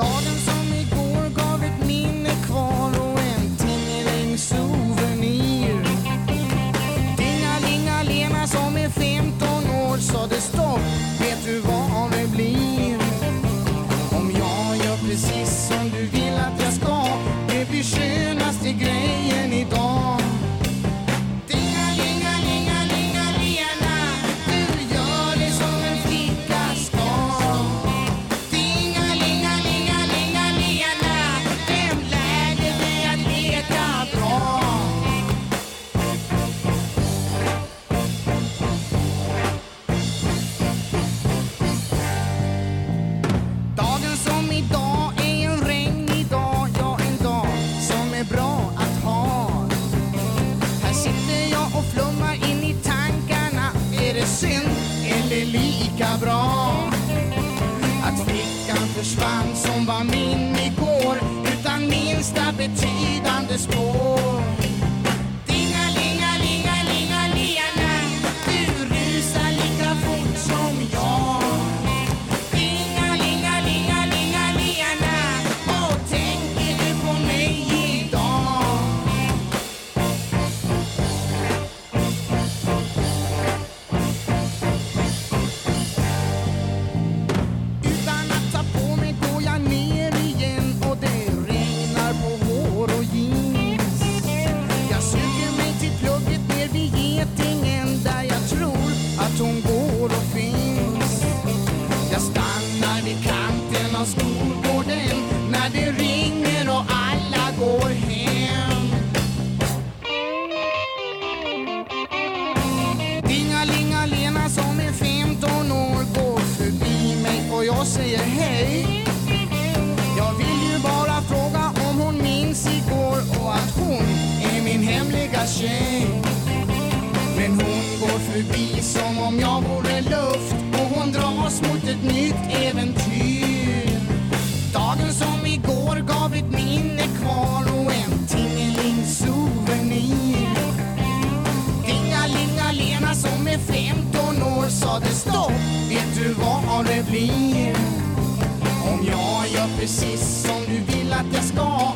Dagen som lika bra? Att flickan försvann som var min igår utan minsta betydande spår. Skolgården det ringer och alla går hem. Dinga linga Lena som är 15 år går förbi mig och jag säger hej. Jag vill ju bara fråga om hon minns igår och att hon är min hemliga tjej. Men hon går förbi som om jag vore luft och hon dras mot ett nytt äventyr. Du vad det blir? Om jag gör precis som du vill att jag ska,